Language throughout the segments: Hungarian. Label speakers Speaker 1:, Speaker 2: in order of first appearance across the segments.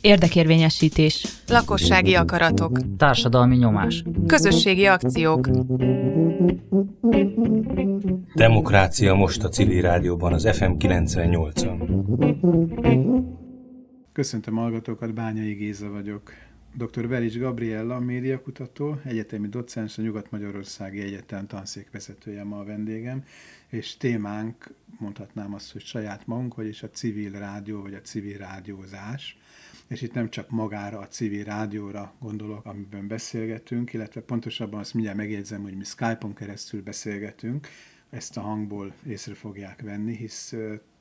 Speaker 1: Érdekérvényesítés.
Speaker 2: Lakossági akaratok.
Speaker 3: Társadalmi nyomás.
Speaker 2: Közösségi akciók.
Speaker 4: Demokrácia most a civil rádióban, az FM 98-on.
Speaker 5: Köszöntöm a hallgatókat, Bányai Géza vagyok. Dr. Belics Gabriella, médiakutató, egyetemi docens, a Nyugat-Magyarországi Egyetem tanszékvezetője ma a vendégem, és témánk, mondhatnám azt, hogy saját magunk, vagyis a civil rádió, vagy a civil rádiózás és itt nem csak magára, a civil rádióra gondolok, amiben beszélgetünk, illetve pontosabban azt mindjárt megjegyzem, hogy mi Skype-on keresztül beszélgetünk, ezt a hangból észre fogják venni, hisz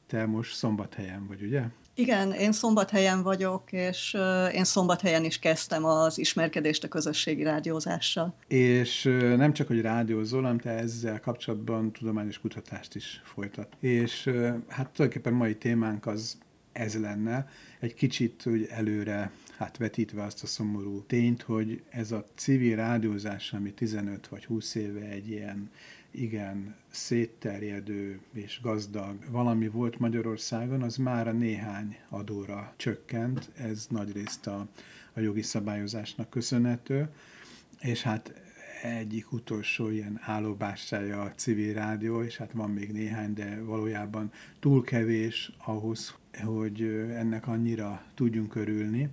Speaker 5: te most szombathelyen vagy, ugye?
Speaker 6: Igen, én szombathelyen vagyok, és én szombathelyen is kezdtem az ismerkedést a közösségi rádiózással.
Speaker 5: És nem csak, hogy rádiózol, hanem te ezzel kapcsolatban tudományos kutatást is folytat. És hát tulajdonképpen mai témánk az ez lenne, egy kicsit hogy előre hát vetítve azt a szomorú tényt, hogy ez a civil rádiózás, ami 15 vagy 20 éve egy ilyen igen szétterjedő és gazdag valami volt Magyarországon, az már a néhány adóra csökkent, ez nagyrészt a, a jogi szabályozásnak köszönhető, és hát egyik utolsó ilyen állóbássája a civil rádió, és hát van még néhány, de valójában túl kevés ahhoz, hogy ennek annyira tudjunk örülni,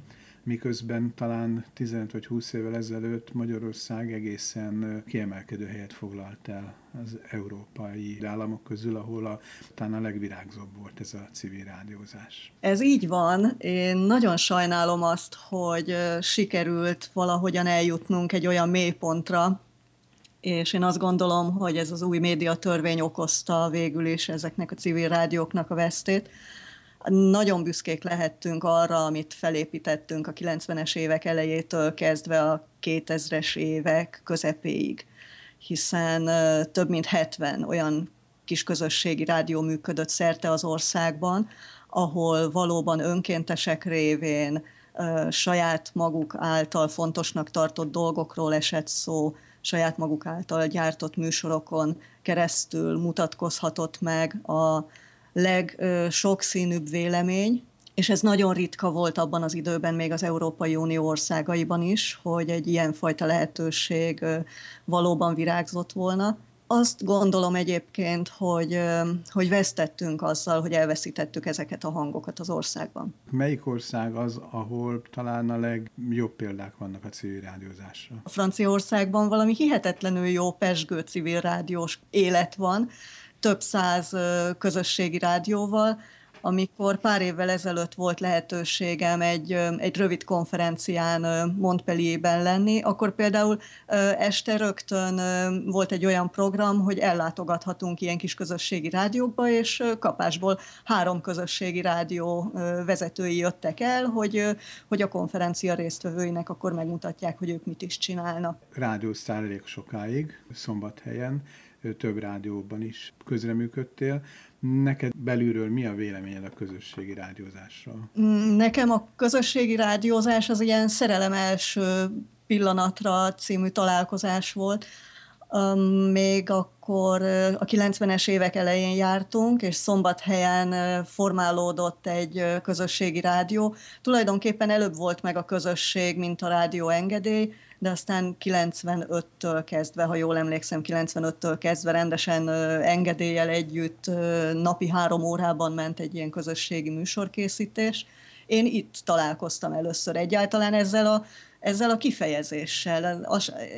Speaker 5: miközben talán 15 vagy 20 évvel ezelőtt Magyarország egészen kiemelkedő helyet foglalt el az európai államok közül, ahol a, talán a legvirágzóbb volt ez a civil rádiózás.
Speaker 6: Ez így van. Én nagyon sajnálom azt, hogy sikerült valahogyan eljutnunk egy olyan mélypontra, és én azt gondolom, hogy ez az új médiatörvény okozta végül is ezeknek a civil rádióknak a vesztét, nagyon büszkék lehettünk arra, amit felépítettünk a 90-es évek elejétől kezdve a 2000-es évek közepéig, hiszen több mint 70 olyan kis közösségi rádió működött szerte az országban, ahol valóban önkéntesek révén saját maguk által fontosnak tartott dolgokról esett szó, saját maguk által gyártott műsorokon keresztül mutatkozhatott meg a legsokszínűbb vélemény, és ez nagyon ritka volt abban az időben, még az Európai Unió országaiban is, hogy egy ilyenfajta lehetőség valóban virágzott volna. Azt gondolom egyébként, hogy, hogy vesztettünk azzal, hogy elveszítettük ezeket a hangokat az országban.
Speaker 5: Melyik ország az, ahol talán a legjobb példák vannak a civil rádiózásra?
Speaker 6: A Franciaországban valami hihetetlenül jó pesgő civil rádiós élet van, több száz közösségi rádióval, amikor pár évvel ezelőtt volt lehetőségem egy, egy rövid konferencián Montpellierben lenni, akkor például este rögtön volt egy olyan program, hogy ellátogathatunk ilyen kis közösségi rádiókba, és kapásból három közösségi rádió vezetői jöttek el, hogy, hogy a konferencia résztvevőinek akkor megmutatják, hogy ők mit is csinálnak.
Speaker 5: Rádióztál elég sokáig, szombathelyen több rádióban is közreműködtél. Neked belülről mi a véleményed a közösségi rádiózásról?
Speaker 6: Nekem a közösségi rádiózás az ilyen szerelem első pillanatra című találkozás volt. Még akkor a 90-es évek elején jártunk, és szombathelyen formálódott egy közösségi rádió. Tulajdonképpen előbb volt meg a közösség, mint a rádió engedély, de aztán 95-től kezdve, ha jól emlékszem, 95-től kezdve rendesen engedéllyel együtt napi három órában ment egy ilyen közösségi műsorkészítés. Én itt találkoztam először egyáltalán ezzel a ezzel a kifejezéssel.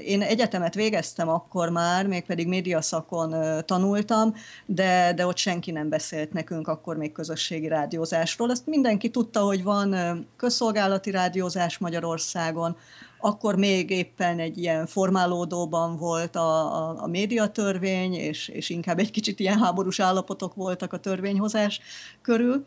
Speaker 6: Én egyetemet végeztem akkor már, mégpedig médiaszakon tanultam, de, de ott senki nem beszélt nekünk akkor még közösségi rádiózásról. Azt mindenki tudta, hogy van közszolgálati rádiózás Magyarországon, akkor még éppen egy ilyen formálódóban volt a, a, a médiatörvény, és, és inkább egy kicsit ilyen háborús állapotok voltak a törvényhozás körül,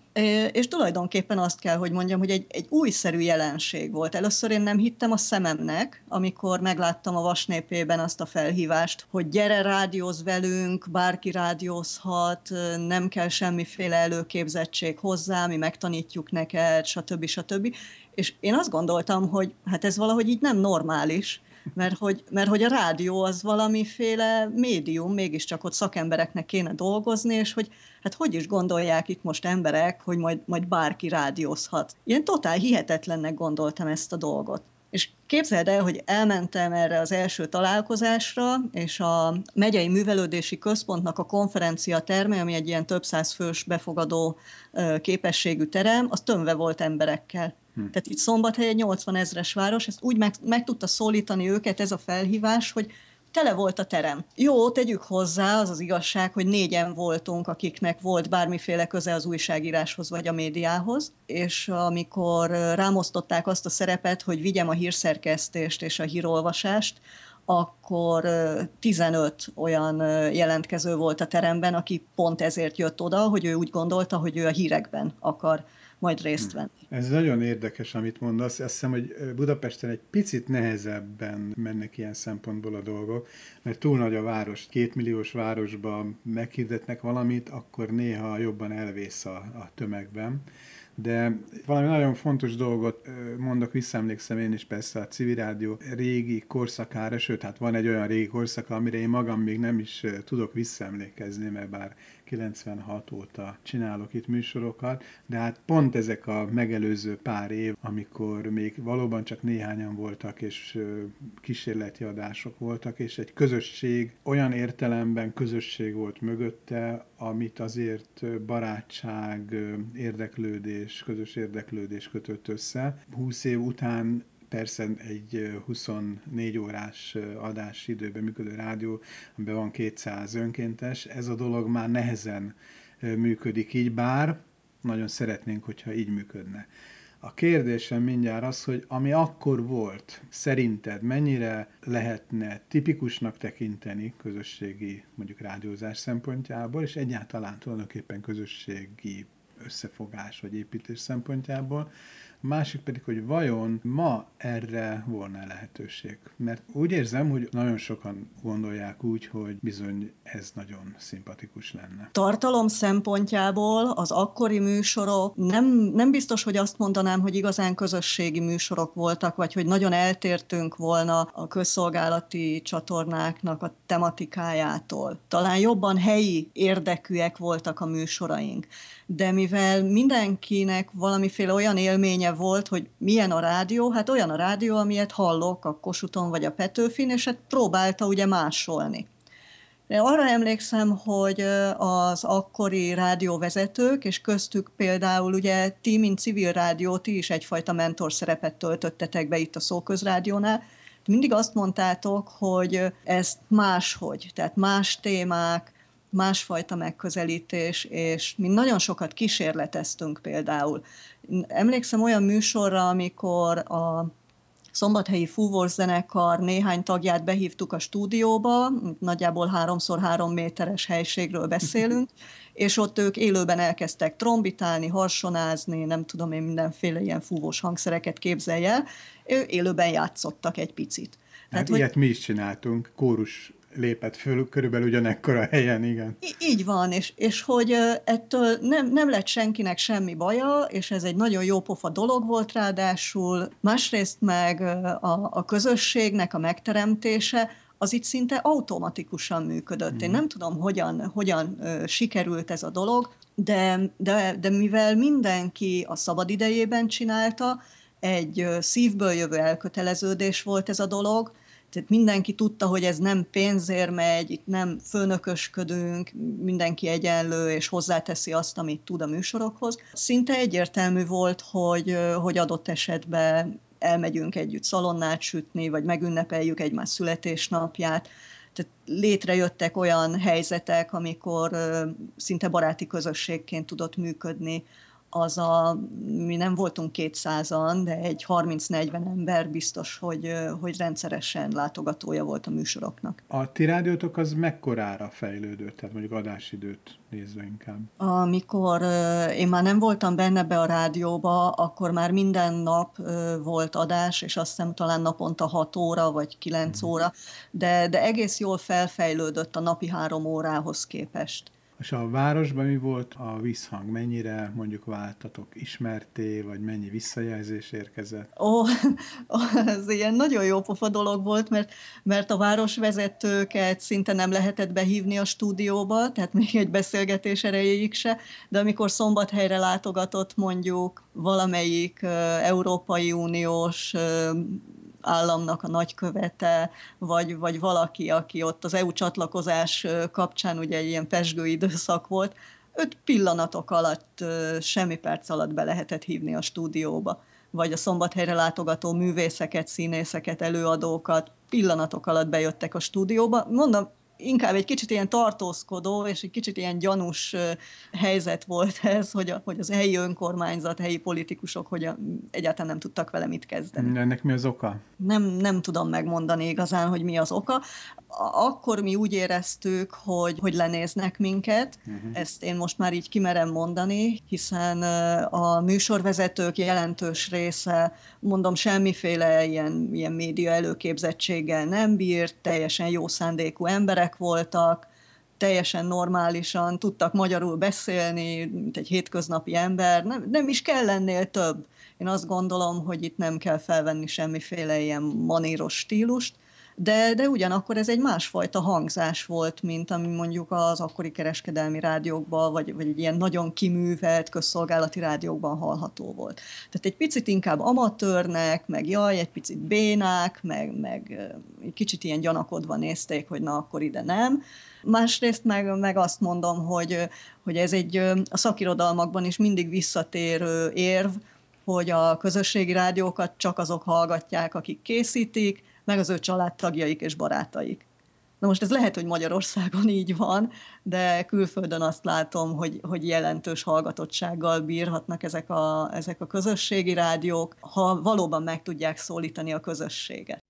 Speaker 6: és tulajdonképpen azt kell, hogy mondjam, hogy egy, egy újszerű jelenség volt. Először én nem hittem a szememnek, amikor megláttam a Vasnépében azt a felhívást, hogy gyere, rádióz velünk, bárki rádiózhat, nem kell semmiféle előképzettség hozzá, mi megtanítjuk neked, stb. stb. És én azt gondoltam, hogy hát ez valahogy így nem normális, mert hogy, mert hogy a rádió az valamiféle médium, mégiscsak ott szakembereknek kéne dolgozni, és hogy hát hogy is gondolják itt most emberek, hogy majd, majd bárki rádiózhat. Ilyen totál hihetetlennek gondoltam ezt a dolgot. És képzeld el, hogy elmentem erre az első találkozásra, és a megyei művelődési központnak a konferencia terme, ami egy ilyen több száz fős befogadó képességű terem, az tömve volt emberekkel. Hm. Tehát itt Szombathely egy 80 ezres város, ezt úgy meg, meg tudta szólítani őket ez a felhívás, hogy tele volt a terem. Jó, tegyük hozzá, az az igazság, hogy négyen voltunk, akiknek volt bármiféle köze az újságíráshoz vagy a médiához, és amikor rámosztották azt a szerepet, hogy vigyem a hírszerkesztést és a hírolvasást, akkor 15 olyan jelentkező volt a teremben, aki pont ezért jött oda, hogy ő úgy gondolta, hogy ő a hírekben akar majd részt hm. venni.
Speaker 5: Ez nagyon érdekes, amit mondasz. Azt hiszem, hogy Budapesten egy picit nehezebben mennek ilyen szempontból a dolgok, mert túl nagy a város. Kétmilliós városban meghirdetnek valamit, akkor néha jobban elvész a, a tömegben de valami nagyon fontos dolgot mondok, visszaemlékszem én is persze a civil rádió régi korszakára, sőt, hát van egy olyan régi korszaka, amire én magam még nem is tudok visszaemlékezni, mert bár 96 óta csinálok itt műsorokat, de hát pont ezek a megelőző pár év, amikor még valóban csak néhányan voltak, és kísérleti adások voltak, és egy közösség, olyan értelemben közösség volt mögötte, amit azért barátság, érdeklődés, közös érdeklődés kötött össze. 20 év után persze egy 24 órás adás időben működő rádió, amiben van 200 önkéntes, ez a dolog már nehezen működik így, bár nagyon szeretnénk, hogyha így működne. A kérdésem mindjárt az, hogy ami akkor volt, szerinted mennyire lehetne tipikusnak tekinteni közösségi, mondjuk rádiózás szempontjából, és egyáltalán tulajdonképpen közösségi összefogás vagy építés szempontjából, másik pedig, hogy vajon ma erre volna lehetőség. Mert úgy érzem, hogy nagyon sokan gondolják úgy, hogy bizony ez nagyon szimpatikus lenne.
Speaker 6: Tartalom szempontjából az akkori műsorok nem, nem biztos, hogy azt mondanám, hogy igazán közösségi műsorok voltak, vagy hogy nagyon eltértünk volna a közszolgálati csatornáknak a tematikájától. Talán jobban helyi érdekűek voltak a műsoraink. De mivel mindenkinek valamiféle olyan élménye volt, hogy milyen a rádió, hát olyan a rádió, amilyet hallok a Kosuton vagy a Petőfin, és hát próbálta ugye másolni. De arra emlékszem, hogy az akkori rádióvezetők, és köztük például ugye ti, mint civil rádió, ti is egyfajta mentor szerepet töltöttetek be itt a Szóközrádiónál, mindig azt mondtátok, hogy ezt máshogy, tehát más témák, másfajta megközelítés, és mi nagyon sokat kísérleteztünk például. Emlékszem olyan műsorra, amikor a Szombathelyi Fúvós zenekar néhány tagját behívtuk a stúdióba, nagyjából háromszor három méteres helységről beszélünk, és ott ők élőben elkezdtek trombitálni, harsonázni, nem tudom én, mindenféle ilyen fúvós hangszereket képzelje el, élőben játszottak egy picit.
Speaker 5: Hát Tehát, ilyet hogy... mi is csináltunk, kórus lépett föl körülbelül ugyanekkor a helyen, igen.
Speaker 6: Í- így van, és, és hogy ettől nem, nem lett senkinek semmi baja, és ez egy nagyon jó pofa dolog volt ráadásul. Másrészt meg a, a közösségnek a megteremtése, az itt szinte automatikusan működött. Mm. Én mhm. nem tudom, hogyan, hogyan uh, sikerült ez a dolog, de, de, de mivel mindenki a szabadidejében csinálta, egy szívből jövő elköteleződés volt ez a dolog, tehát mindenki tudta, hogy ez nem pénzért megy, itt nem főnökösködünk, mindenki egyenlő, és hozzáteszi azt, amit tud a műsorokhoz. Szinte egyértelmű volt, hogy, hogy adott esetben elmegyünk együtt szalonnát sütni, vagy megünnepeljük egymás születésnapját. Tehát létrejöttek olyan helyzetek, amikor szinte baráti közösségként tudott működni az a, mi nem voltunk kétszázan, de egy 30-40 ember biztos, hogy, hogy rendszeresen látogatója volt a műsoroknak.
Speaker 5: A ti rádiótok az mekkorára fejlődött, tehát mondjuk adásidőt nézve inkább?
Speaker 6: Amikor én már nem voltam benne be a rádióba, akkor már minden nap volt adás, és azt hiszem talán naponta 6 óra, vagy 9 mm. óra, de, de egész jól felfejlődött a napi három órához képest.
Speaker 5: És a városban mi volt a visszhang? Mennyire mondjuk váltatok ismerté, vagy mennyi visszajelzés érkezett?
Speaker 6: Ó, ez ilyen nagyon jó pofa dolog volt, mert, mert a városvezetőket szinte nem lehetett behívni a stúdióba, tehát még egy beszélgetés erejéig se, de amikor szombathelyre látogatott mondjuk valamelyik Európai Uniós államnak a nagykövete, vagy, vagy valaki, aki ott az EU csatlakozás kapcsán ugye egy ilyen pesgő időszak volt, öt pillanatok alatt, semmi perc alatt be lehetett hívni a stúdióba vagy a szombathelyre látogató művészeket, színészeket, előadókat pillanatok alatt bejöttek a stúdióba. Mondom, inkább egy kicsit ilyen tartózkodó és egy kicsit ilyen gyanús helyzet volt ez, hogy, a, hogy az helyi önkormányzat, helyi politikusok hogy a, egyáltalán nem tudtak vele mit kezdeni.
Speaker 5: Ennek mi az oka?
Speaker 6: Nem, nem tudom megmondani igazán, hogy mi az oka. Akkor mi úgy éreztük, hogy, hogy lenéznek minket, uh-huh. ezt én most már így kimerem mondani, hiszen a műsorvezetők jelentős része, mondom, semmiféle ilyen, ilyen média előképzettséggel nem bírt, teljesen jó szándékú emberek emberek voltak, teljesen normálisan tudtak magyarul beszélni, mint egy hétköznapi ember, nem, nem is kell lennél több. Én azt gondolom, hogy itt nem kell felvenni semmiféle ilyen maníros stílust, de, de ugyanakkor ez egy másfajta hangzás volt, mint ami mondjuk az akkori kereskedelmi rádiókban, vagy, vagy egy ilyen nagyon kiművelt közszolgálati rádiókban hallható volt. Tehát egy picit inkább amatőrnek, meg jaj, egy picit bénák, meg, meg egy kicsit ilyen gyanakodva nézték, hogy na akkor ide nem. Másrészt meg, meg azt mondom, hogy, hogy ez egy a szakirodalmakban is mindig visszatérő érv, hogy a közösségi rádiókat csak azok hallgatják, akik készítik, meg az ő családtagjaik és barátaik. Na most ez lehet, hogy Magyarországon így van, de külföldön azt látom, hogy, hogy jelentős hallgatottsággal bírhatnak ezek a, ezek a közösségi rádiók, ha valóban meg tudják szólítani a közösséget.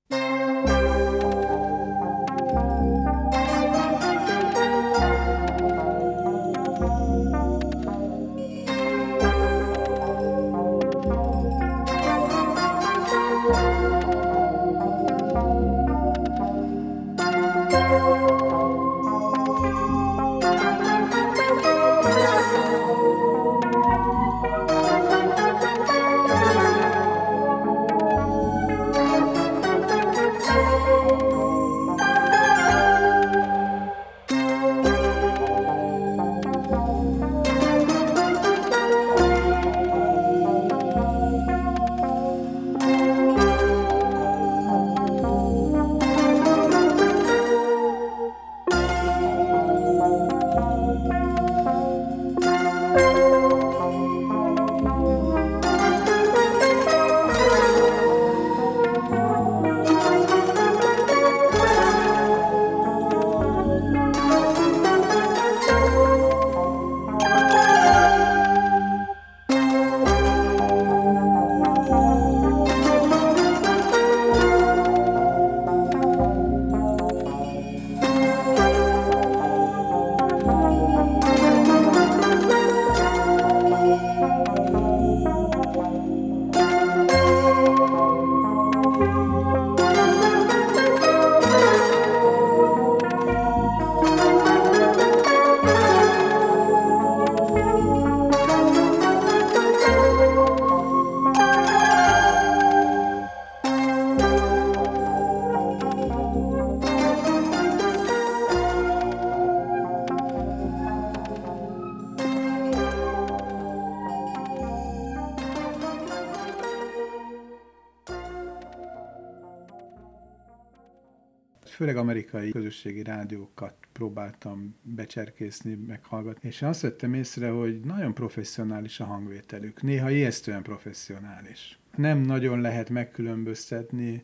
Speaker 5: Amerikai közösségi rádiókat próbáltam becserkészni, meghallgatni, és azt vettem észre, hogy nagyon professzionális a hangvételük, néha ijesztően professzionális. Nem nagyon lehet megkülönböztetni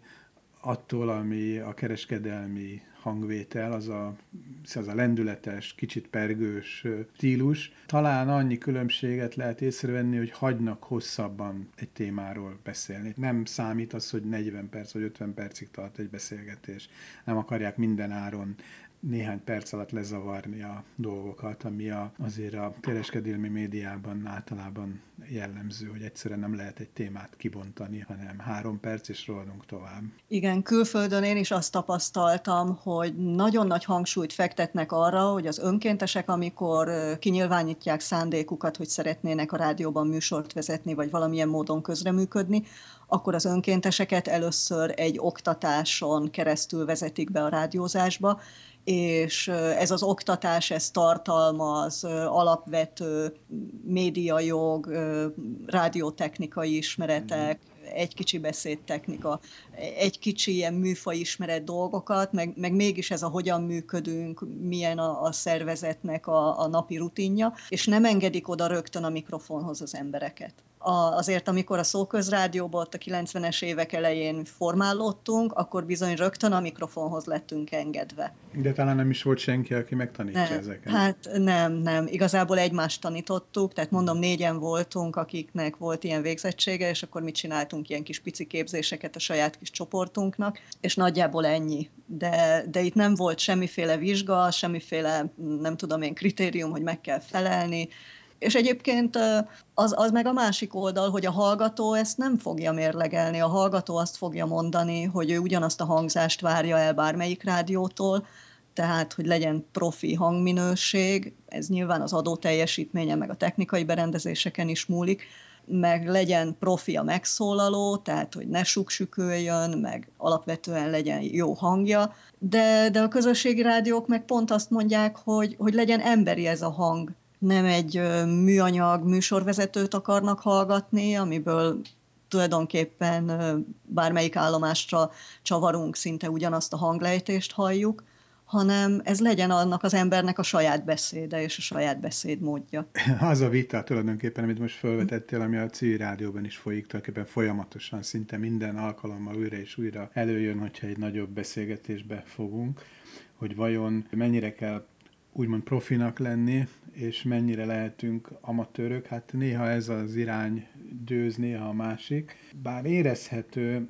Speaker 5: attól, ami a kereskedelmi hangvétel, az a, az a lendületes, kicsit pergős stílus. Talán annyi különbséget lehet észrevenni, hogy hagynak hosszabban egy témáról beszélni. Nem számít az, hogy 40 perc vagy 50 percig tart egy beszélgetés. Nem akarják minden áron néhány perc alatt lezavarni a dolgokat, ami a, azért a kereskedelmi médiában általában jellemző, hogy egyszerűen nem lehet egy témát kibontani, hanem három perc, és rohanunk tovább.
Speaker 6: Igen, külföldön én is azt tapasztaltam, hogy nagyon nagy hangsúlyt fektetnek arra, hogy az önkéntesek, amikor kinyilvánítják szándékukat, hogy szeretnének a rádióban műsort vezetni, vagy valamilyen módon közreműködni, akkor az önkénteseket először egy oktatáson keresztül vezetik be a rádiózásba, és ez az oktatás, ez tartalmaz alapvető médiajog, rádiótechnikai ismeretek, egy kicsi beszédtechnika, egy kicsi ilyen műfaj ismeret dolgokat, meg, meg mégis ez a hogyan működünk, milyen a, a szervezetnek a, a napi rutinja, és nem engedik oda rögtön a mikrofonhoz az embereket azért, amikor a szóközrádióban ott a 90-es évek elején formálódtunk, akkor bizony rögtön a mikrofonhoz lettünk engedve.
Speaker 5: De talán nem is volt senki, aki megtanítja
Speaker 6: nem,
Speaker 5: ezeket.
Speaker 6: Hát nem, nem. Igazából egymást tanítottuk, tehát mondom, négyen voltunk, akiknek volt ilyen végzettsége, és akkor mit csináltunk ilyen kis pici képzéseket a saját kis csoportunknak, és nagyjából ennyi. De, de itt nem volt semmiféle vizsga, semmiféle, nem tudom én, kritérium, hogy meg kell felelni, és egyébként az, az meg a másik oldal, hogy a hallgató ezt nem fogja mérlegelni. A hallgató azt fogja mondani, hogy ő ugyanazt a hangzást várja el bármelyik rádiótól, tehát, hogy legyen profi hangminőség, ez nyilván az adó teljesítménye, meg a technikai berendezéseken is múlik, meg legyen profi a megszólaló, tehát, hogy ne suksüköljön, meg alapvetően legyen jó hangja, de, de a közösségi rádiók meg pont azt mondják, hogy, hogy legyen emberi ez a hang, nem egy műanyag műsorvezetőt akarnak hallgatni, amiből tulajdonképpen bármelyik állomásra csavarunk, szinte ugyanazt a hanglejtést halljuk, hanem ez legyen annak az embernek a saját beszéde és a saját beszédmódja.
Speaker 5: Az a vita tulajdonképpen, amit most felvetettél, ami a civil rádióban is folyik, tulajdonképpen folyamatosan, szinte minden alkalommal újra és újra előjön, hogyha egy nagyobb beszélgetésbe fogunk, hogy vajon mennyire kell úgymond profinak lenni, és mennyire lehetünk amatőrök. Hát néha ez az irány győz, néha a másik. Bár érezhető,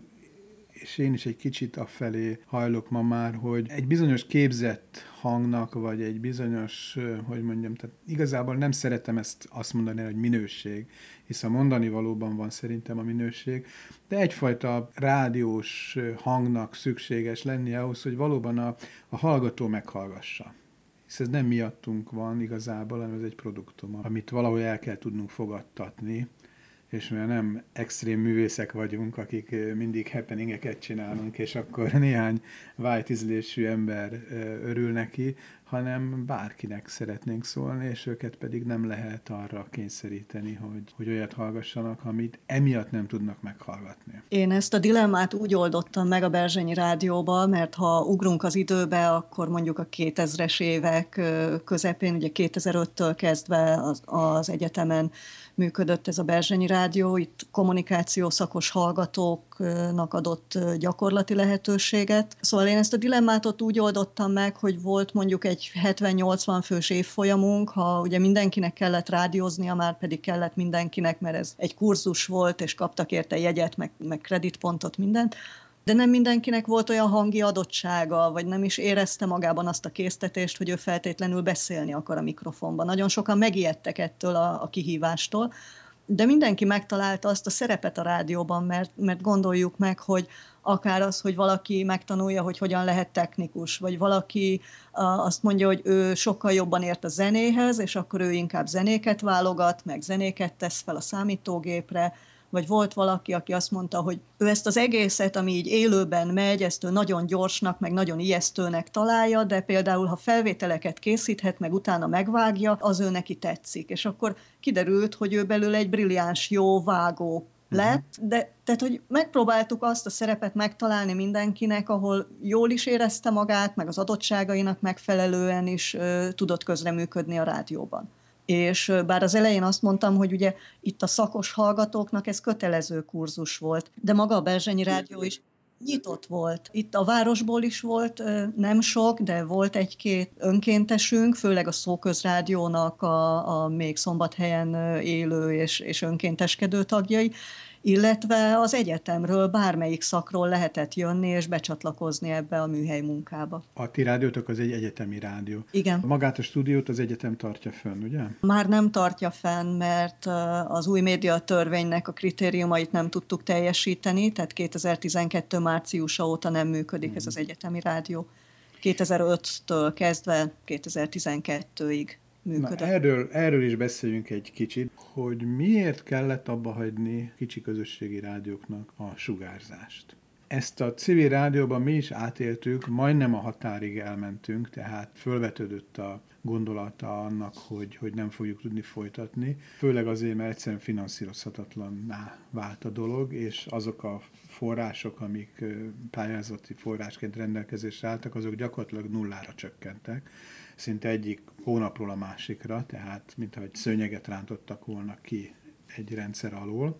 Speaker 5: és én is egy kicsit afelé hajlok ma már, hogy egy bizonyos képzett hangnak, vagy egy bizonyos, hogy mondjam, tehát igazából nem szeretem ezt azt mondani, hogy minőség, hiszen mondani valóban van szerintem a minőség, de egyfajta rádiós hangnak szükséges lennie ahhoz, hogy valóban a, a hallgató meghallgassa hisz ez nem miattunk van igazából, hanem ez egy produktum, amit valahogy el kell tudnunk fogadtatni, és mert nem extrém művészek vagyunk, akik mindig happeningeket csinálunk, és akkor néhány vájtizlésű ember örül neki, hanem bárkinek szeretnénk szólni, és őket pedig nem lehet arra kényszeríteni, hogy, hogy olyat hallgassanak, amit emiatt nem tudnak meghallgatni.
Speaker 6: Én ezt a dilemmát úgy oldottam meg a Berzsenyi Rádióba, mert ha ugrunk az időbe, akkor mondjuk a 2000-es évek közepén, ugye 2005-től kezdve az, az egyetemen működött ez a Berzsenyi Rádió, itt kommunikáció szakos hallgatóknak adott gyakorlati lehetőséget. Szóval én ezt a dilemmát ott úgy oldottam meg, hogy volt mondjuk egy 70-80 fős évfolyamunk, ha ugye mindenkinek kellett rádióznia, már pedig kellett mindenkinek, mert ez egy kurzus volt, és kaptak érte jegyet, meg, meg kreditpontot, mindent, de nem mindenkinek volt olyan hangi adottsága, vagy nem is érezte magában azt a késztetést, hogy ő feltétlenül beszélni akar a mikrofonban. Nagyon sokan megijedtek ettől a, a kihívástól, de mindenki megtalálta azt a szerepet a rádióban, mert, mert gondoljuk meg, hogy akár az, hogy valaki megtanulja, hogy hogyan lehet technikus, vagy valaki azt mondja, hogy ő sokkal jobban ért a zenéhez, és akkor ő inkább zenéket válogat, meg zenéket tesz fel a számítógépre, vagy volt valaki, aki azt mondta, hogy ő ezt az egészet, ami így élőben megy, ezt ő nagyon gyorsnak, meg nagyon ijesztőnek találja, de például, ha felvételeket készíthet, meg utána megvágja, az ő neki tetszik. És akkor kiderült, hogy ő belül egy brilliáns, jó vágó lett, de tehát, hogy megpróbáltuk azt a szerepet megtalálni mindenkinek, ahol jól is érezte magát, meg az adottságainak megfelelően is ö, tudott közreműködni a rádióban és bár az elején azt mondtam, hogy ugye itt a szakos hallgatóknak ez kötelező kurzus volt, de maga a Berzsenyi Rádió is nyitott volt. Itt a városból is volt nem sok, de volt egy-két önkéntesünk, főleg a Szóközrádiónak a, a még szombathelyen élő és, és önkénteskedő tagjai, illetve az egyetemről bármelyik szakról lehetett jönni és becsatlakozni ebbe a műhely munkába.
Speaker 5: A ti rádiótok az egy egyetemi rádió.
Speaker 6: Igen.
Speaker 5: Magát a stúdiót az egyetem tartja fönn, ugye?
Speaker 6: Már nem tartja fenn, mert az új média törvénynek a kritériumait nem tudtuk teljesíteni, tehát 2012. márciusa óta nem működik ez az egyetemi rádió. 2005-től kezdve 2012-ig működött.
Speaker 5: Na, erről, erről is beszéljünk egy kicsit, hogy miért kellett abba hagyni kicsi közösségi rádióknak a sugárzást. Ezt a civil rádióban mi is átéltük, majdnem a határig elmentünk, tehát fölvetődött a gondolata annak, hogy, hogy nem fogjuk tudni folytatni. Főleg azért, mert egyszerűen finanszírozhatatlanná vált a dolog, és azok a források, amik pályázati forrásként rendelkezésre álltak, azok gyakorlatilag nullára csökkentek. Szinte egyik hónapról a másikra, tehát mintha egy szőnyeget rántottak volna ki egy rendszer alól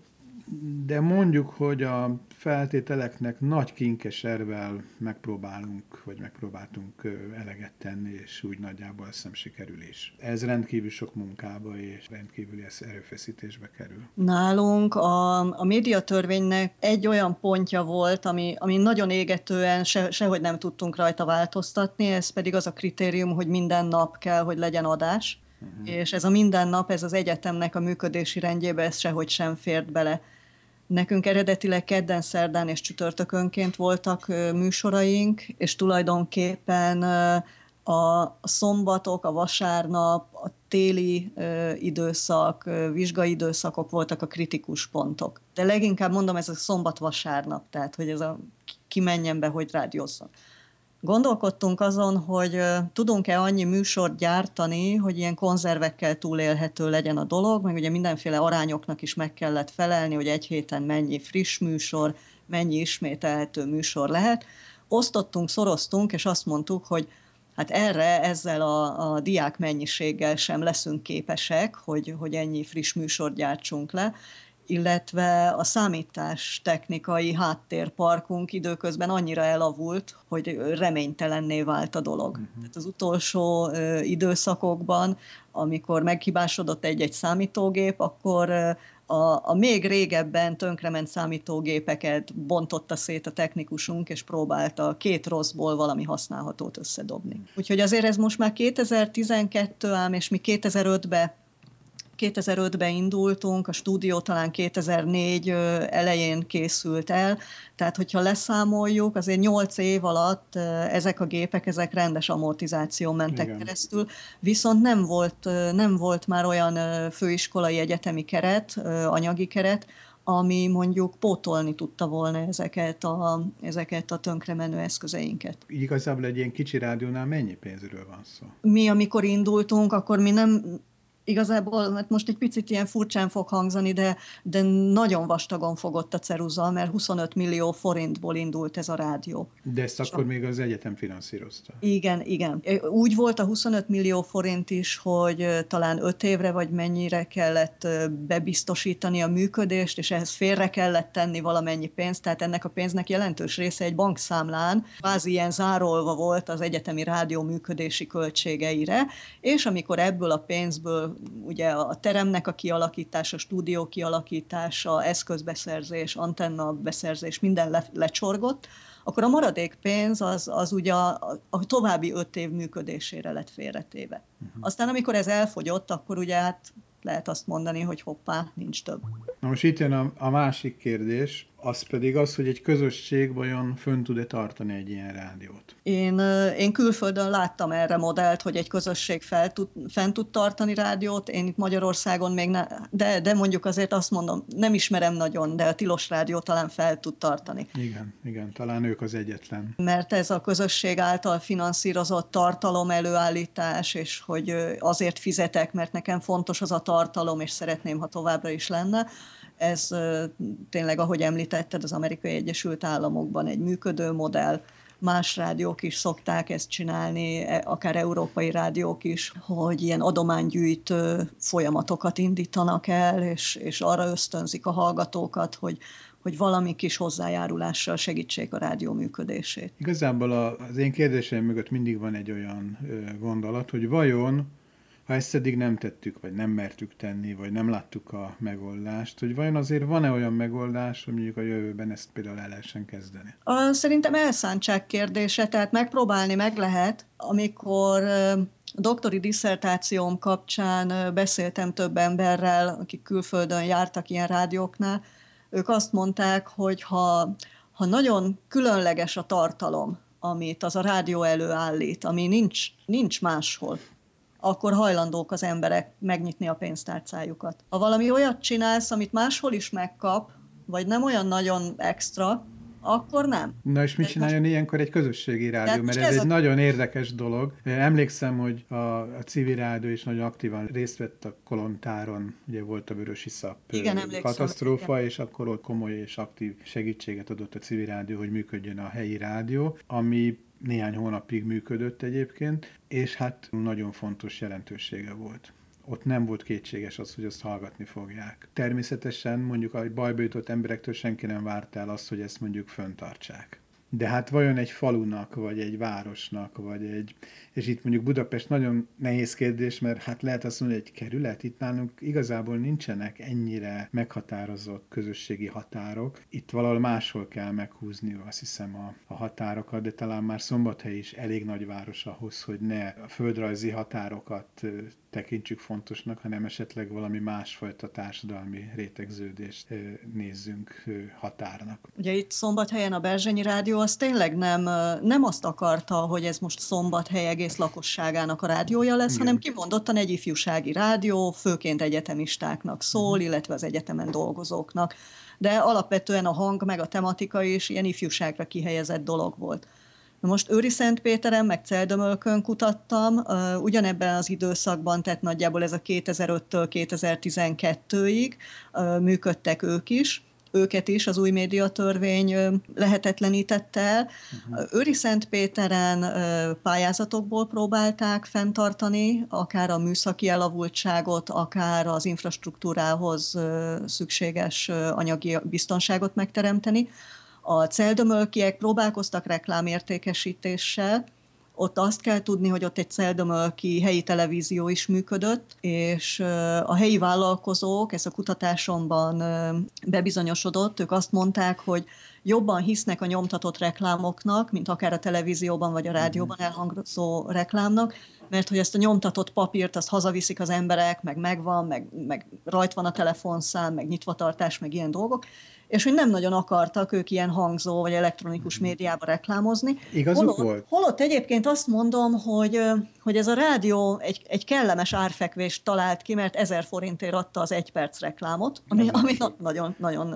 Speaker 5: de mondjuk, hogy a feltételeknek nagy kinkeservel megpróbálunk, vagy megpróbáltunk eleget tenni, és úgy nagyjából azt hiszem sikerül is. Ez rendkívül sok munkába és rendkívüli erőfeszítésbe kerül.
Speaker 6: Nálunk a, a médiatörvénynek egy olyan pontja volt, ami, ami nagyon égetően se, sehogy nem tudtunk rajta változtatni, ez pedig az a kritérium, hogy minden nap kell, hogy legyen adás. Uh-huh. És ez a minden nap, ez az egyetemnek a működési rendjébe, ez sehogy sem fért bele. Nekünk eredetileg kedden, szerdán és csütörtökönként voltak műsoraink, és tulajdonképpen a szombatok, a vasárnap, a téli időszak, vizsgai időszakok voltak a kritikus pontok. De leginkább mondom, ez a szombat-vasárnap, tehát hogy ez a kimenjen be, hogy rádiózzon. Gondolkodtunk azon, hogy tudunk-e annyi műsort gyártani, hogy ilyen konzervekkel túlélhető legyen a dolog, meg ugye mindenféle arányoknak is meg kellett felelni, hogy egy héten mennyi friss műsor, mennyi ismételhető műsor lehet. Osztottunk, szoroztunk, és azt mondtuk, hogy hát erre ezzel a, a diák mennyiséggel sem leszünk képesek, hogy, hogy ennyi friss műsort gyártsunk le, illetve a számítás technikai háttérparkunk időközben annyira elavult, hogy reménytelenné vált a dolog. Uh-huh. Tehát az utolsó ö, időszakokban, amikor meghibásodott egy-egy számítógép, akkor ö, a, a még régebben tönkrement számítógépeket bontotta szét a technikusunk, és próbálta két rosszból valami használhatót összedobni. Úgyhogy azért ez most már 2012 ám, és mi 2005-ben 2005-ben indultunk, a stúdió talán 2004 elején készült el, tehát hogyha leszámoljuk, azért 8 év alatt ezek a gépek, ezek rendes amortizáció mentek Igen. keresztül, viszont nem volt, nem volt már olyan főiskolai egyetemi keret, anyagi keret, ami mondjuk pótolni tudta volna ezeket a, ezeket a tönkremenő eszközeinket.
Speaker 5: Igazából egy ilyen kicsi rádiónál mennyi pénzről van szó?
Speaker 6: Mi, amikor indultunk, akkor mi nem igazából, mert most egy picit ilyen furcsán fog hangzani, de, de nagyon vastagon fogott a ceruza, mert 25 millió forintból indult ez a rádió.
Speaker 5: De ezt akkor még az egyetem finanszírozta.
Speaker 6: Igen, igen. Úgy volt a 25 millió forint is, hogy talán 5 évre vagy mennyire kellett bebiztosítani a működést, és ehhez félre kellett tenni valamennyi pénzt, tehát ennek a pénznek jelentős része egy bankszámlán, kvázi ilyen zárolva volt az egyetemi rádió működési költségeire, és amikor ebből a pénzből ugye a teremnek a kialakítása, a stúdió kialakítása, eszközbeszerzés, antenna beszerzés, minden le, lecsorgott, akkor a maradék pénz az, az ugye a, a további öt év működésére lett félretéve. Uh-huh. Aztán amikor ez elfogyott, akkor ugye hát lehet azt mondani, hogy hoppá, nincs több.
Speaker 5: Na most itt jön a, a másik kérdés, az pedig az, hogy egy közösség vajon fönn tud-e tartani egy ilyen rádiót?
Speaker 6: Én, én külföldön láttam erre modellt, hogy egy közösség fel tud, fent tud tartani rádiót, én itt Magyarországon még ne, de, de mondjuk azért azt mondom, nem ismerem nagyon, de a Tilos Rádió talán fel tud tartani.
Speaker 5: Igen, igen, talán ők az egyetlen.
Speaker 6: Mert ez a közösség által finanszírozott tartalom előállítás, és hogy azért fizetek, mert nekem fontos az a tartalom, és szeretném, ha továbbra is lenne, ez tényleg, ahogy említetted, az Amerikai Egyesült Államokban egy működő modell, más rádiók is szokták ezt csinálni, e, akár európai rádiók is, hogy ilyen adománygyűjtő folyamatokat indítanak el, és, és arra ösztönzik a hallgatókat, hogy, hogy valami kis hozzájárulással segítsék a rádió működését.
Speaker 5: Igazából az én kérdéseim mögött mindig van egy olyan gondolat, hogy vajon ha ezt eddig nem tettük, vagy nem mertük tenni, vagy nem láttuk a megoldást, hogy vajon azért van-e olyan megoldás, hogy mondjuk a jövőben ezt például el lehessen kezdeni?
Speaker 6: A, szerintem elszántság kérdése, tehát megpróbálni meg lehet, amikor a doktori diszertációm kapcsán beszéltem több emberrel, akik külföldön jártak ilyen rádióknál, ők azt mondták, hogy ha, ha nagyon különleges a tartalom, amit az a rádió előállít, ami nincs, nincs máshol, akkor hajlandók az emberek megnyitni a pénztárcájukat. Ha valami olyat csinálsz, amit máshol is megkap, vagy nem olyan nagyon extra, akkor nem.
Speaker 5: Na és mit csináljon most... ilyenkor egy közösségi rádió? Mert ez, ez egy a... nagyon érdekes dolog. Emlékszem, hogy a, a civil rádió is nagyon aktívan részt vett a kolontáron, ugye volt a vörösi szap
Speaker 6: igen,
Speaker 5: katasztrófa, igen. és akkor ott komoly és aktív segítséget adott a civil rádió, hogy működjön a helyi rádió, ami néhány hónapig működött egyébként, és hát nagyon fontos jelentősége volt ott nem volt kétséges az, hogy azt hallgatni fogják. Természetesen mondjuk a bajba jutott emberektől senki nem várt el azt, hogy ezt mondjuk föntartsák. De hát vajon egy falunak, vagy egy városnak, vagy egy, és itt mondjuk Budapest nagyon nehéz kérdés, mert hát lehet azt mondani, hogy egy kerület, itt nálunk igazából nincsenek ennyire meghatározott közösségi határok. Itt valahol máshol kell meghúzni, azt hiszem, a, a határokat, de talán már Szombathely is elég nagy város ahhoz, hogy ne a földrajzi határokat tekintsük fontosnak, hanem esetleg valami másfajta társadalmi rétegződést nézzünk határnak.
Speaker 6: Ugye itt Szombathelyen a Berzsenyi Rádió az tényleg nem, nem azt akarta, hogy ez most Szombathely egész lakosságának a rádiója lesz, Igen. hanem kimondottan egy ifjúsági rádió, főként egyetemistáknak szól, uh-huh. illetve az egyetemen dolgozóknak. De alapvetően a hang meg a tematika is ilyen ifjúságra kihelyezett dolog volt. Most Őri Szentpéteren, meg Celdömölkön kutattam, ugyanebben az időszakban, tehát nagyjából ez a 2005-től 2012-ig működtek ők is, őket is az új médiatörvény lehetetlenítette el. Uh-huh. Őri Szentpéteren pályázatokból próbálták fenntartani, akár a műszaki elavultságot, akár az infrastruktúrához szükséges anyagi biztonságot megteremteni. A celdömölkiek próbálkoztak reklámértékesítéssel, ott azt kell tudni, hogy ott egy celdömölki helyi televízió is működött, és a helyi vállalkozók, ez a kutatásomban bebizonyosodott, ők azt mondták, hogy jobban hisznek a nyomtatott reklámoknak, mint akár a televízióban vagy a rádióban elhangzó reklámnak, mert hogy ezt a nyomtatott papírt, azt hazaviszik az emberek, meg megvan, meg, meg rajt van a telefonszám, meg nyitvatartás, meg ilyen dolgok, és hogy nem nagyon akartak ők ilyen hangzó vagy elektronikus mhm. médiába reklámozni.
Speaker 5: Igazuk holott, volt?
Speaker 6: Holott egyébként azt mondom, hogy, hogy ez a rádió egy, egy kellemes árfekvést talált ki, mert ezer forintért adta az egy perc reklámot, ami, ami na, nagyon, nagyon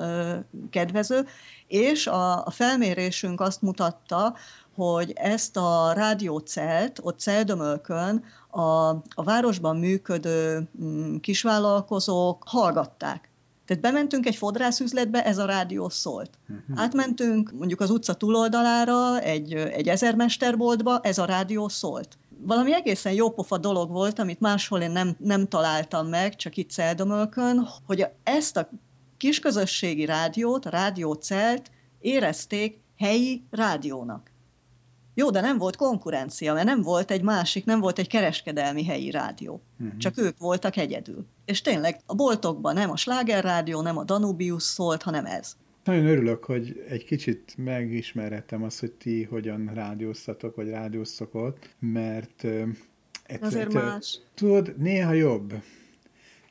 Speaker 6: kedvező, és a, a felmérésünk azt mutatta, hogy ezt a rádiócelt, ott Celdömölkön a, a városban működő mm, kisvállalkozók hallgatták. Tehát bementünk egy fodrászüzletbe, ez a rádió szólt. Uh-huh. Átmentünk mondjuk az utca túloldalára, egy, egy ezermesterboltba, ez a rádió szólt. Valami egészen jópofa dolog volt, amit máshol én nem, nem találtam meg, csak itt Szeldomölkön, hogy ezt a kisközösségi rádiót, a rádiócelt érezték helyi rádiónak. Jó, de nem volt konkurencia, mert nem volt egy másik, nem volt egy kereskedelmi helyi rádió. Uh-huh. Csak ők voltak egyedül. És tényleg a boltokban nem a Sláger rádió, nem a Danubius szólt, hanem ez.
Speaker 5: Nagyon örülök, hogy egy kicsit megismerhettem azt, hogy ti hogyan rádióztatok, vagy rádióztok ott, mert
Speaker 6: et, Azért más.
Speaker 5: Tudod, néha jobb.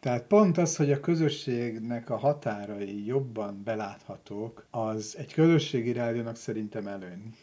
Speaker 5: Tehát pont az, hogy a közösségnek a határai jobban beláthatók, az egy közösségi rádiónak szerintem előny.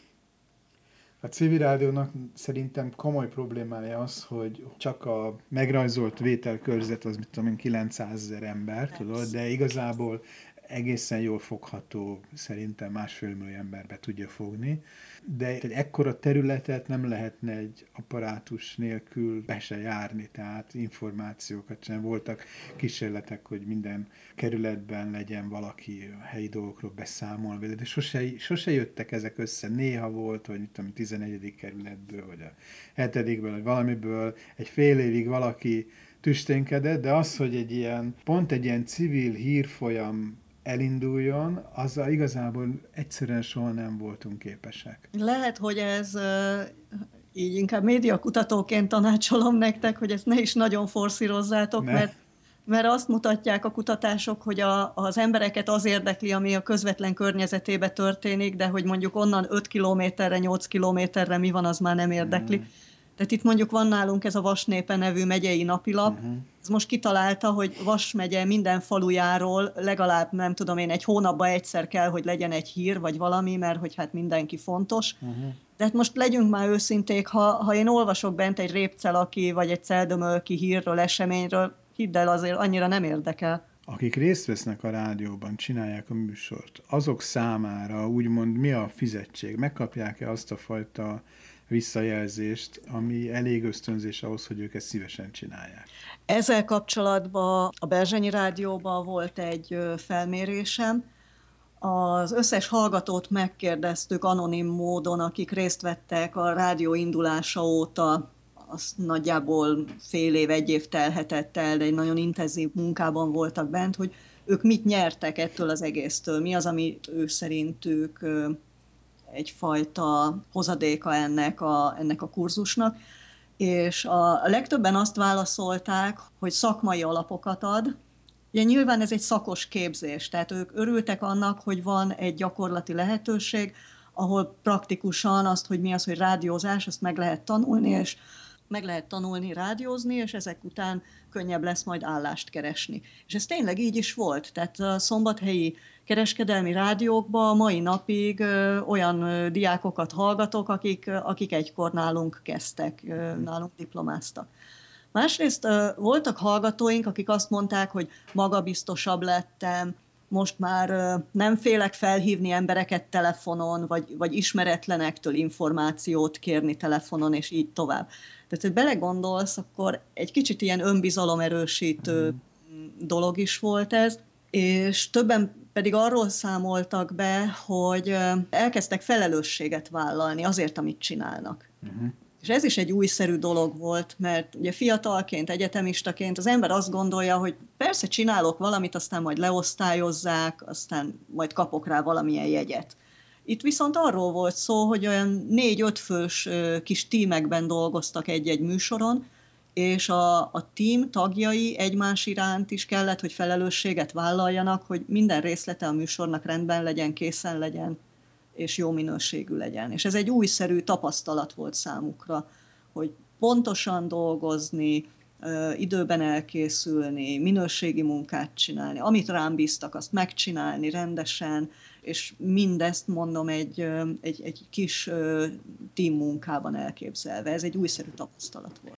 Speaker 5: A civil rádiónak szerintem komoly problémája az, hogy csak a megrajzolt vételkörzet az, mit tudom én, 900 ezer ember, tudod, de igazából egészen jól fogható, szerintem másfél millió emberbe tudja fogni, de egy ekkora területet nem lehetne egy apparátus nélkül be se járni, tehát információkat sem. Voltak kísérletek, hogy minden kerületben legyen valaki a helyi dolgokról beszámol, de sose, sose jöttek ezek össze. Néha volt, hogy mit tudom, 11. kerületből, vagy a 7. vagy valamiből egy fél évig valaki tüsténkedett, de az, hogy egy ilyen, pont egy ilyen civil hírfolyam elinduljon, azzal igazából egyszerűen soha nem voltunk képesek.
Speaker 6: Lehet, hogy ez így inkább médiakutatóként tanácsolom nektek, hogy ezt ne is nagyon forszírozzátok, ne. mert mert azt mutatják a kutatások, hogy a, az embereket az érdekli, ami a közvetlen környezetébe történik, de hogy mondjuk onnan 5 kilométerre, 8 kilométerre mi van, az már nem érdekli. Mm. Tehát itt mondjuk van nálunk ez a Vasnépe nevű megyei napilap, uh-huh. ez most kitalálta, hogy Vas megye minden falujáról legalább, nem tudom én, egy hónapban egyszer kell, hogy legyen egy hír, vagy valami, mert hogy hát mindenki fontos. Uh-huh. De hát most legyünk már őszinték, ha, ha én olvasok bent egy répcelaki, vagy egy celdömölki hírről, eseményről, hidd el, azért annyira nem érdekel.
Speaker 5: Akik részt vesznek a rádióban, csinálják a műsort, azok számára úgymond mi a fizetség? Megkapják-e azt a fajta visszajelzést, ami elég ösztönzés ahhoz, hogy ők ezt szívesen csinálják.
Speaker 6: Ezzel kapcsolatban a Berzsenyi Rádióban volt egy felmérésem, az összes hallgatót megkérdeztük anonim módon, akik részt vettek a rádió indulása óta, az nagyjából fél év, egy év telhetett el, de egy nagyon intenzív munkában voltak bent, hogy ők mit nyertek ettől az egésztől, mi az, amit ő szerintük egyfajta hozadéka ennek a, ennek a kurzusnak, és a legtöbben azt válaszolták, hogy szakmai alapokat ad. Ugye nyilván ez egy szakos képzés, tehát ők örültek annak, hogy van egy gyakorlati lehetőség, ahol praktikusan azt, hogy mi az, hogy rádiózás, azt meg lehet tanulni, és meg lehet tanulni rádiózni, és ezek után könnyebb lesz majd állást keresni. És ez tényleg így is volt. Tehát a szombathelyi kereskedelmi rádiókba mai napig olyan diákokat hallgatok, akik, akik egykor nálunk kezdtek, ö, nálunk diplomáztak. Másrészt voltak hallgatóink, akik azt mondták, hogy magabiztosabb lettem, most már nem félek felhívni embereket telefonon, vagy, vagy ismeretlenektől információt kérni telefonon, és így tovább. Tehát, hogy belegondolsz, akkor egy kicsit ilyen önbizalomerősítő dolog is volt ez, és többen pedig arról számoltak be, hogy elkezdtek felelősséget vállalni azért, amit csinálnak. Uh-huh. És ez is egy újszerű dolog volt, mert ugye fiatalként, egyetemistaként az ember azt gondolja, hogy persze csinálok valamit, aztán majd leosztályozzák, aztán majd kapok rá valamilyen jegyet. Itt viszont arról volt szó, hogy olyan négy-öt fős kis tímekben dolgoztak egy-egy műsoron, és a, a team tagjai egymás iránt is kellett, hogy felelősséget vállaljanak, hogy minden részlete a műsornak rendben legyen, készen legyen, és jó minőségű legyen. És ez egy újszerű tapasztalat volt számukra, hogy pontosan dolgozni, időben elkészülni, minőségi munkát csinálni, amit rám bíztak, azt megcsinálni rendesen, és mindezt mondom egy, egy, egy kis team munkában elképzelve. Ez egy újszerű tapasztalat volt.